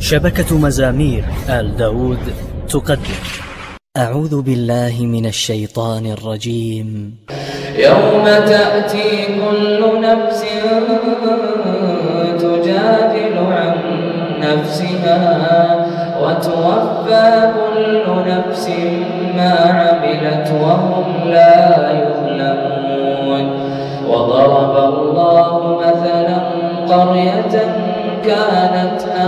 شبكة مزامير آل داود تقدم. أعوذ بالله من الشيطان الرجيم. يوم تأتي كل نفس تجادل عن نفسها وتوفى كل نفس ما عملت وهم لا يظلمون. وضرب الله مثلا قرية كانت آمنة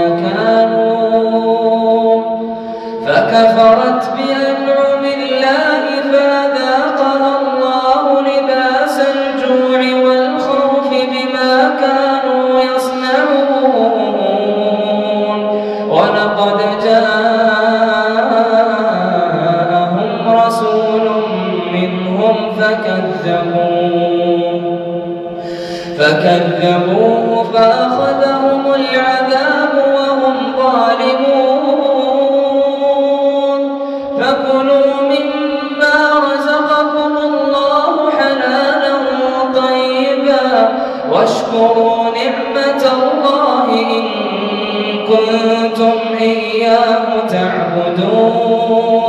فكفرت بأنعم الله فأذاقها الله لباس الجوع والخوف بما كانوا يصنعون. ولقد جاءهم رسول منهم فكذبوه. فكذبوه فأخذهم العذاب واشكروا نعمة الله إن كنتم إياه تعبدون.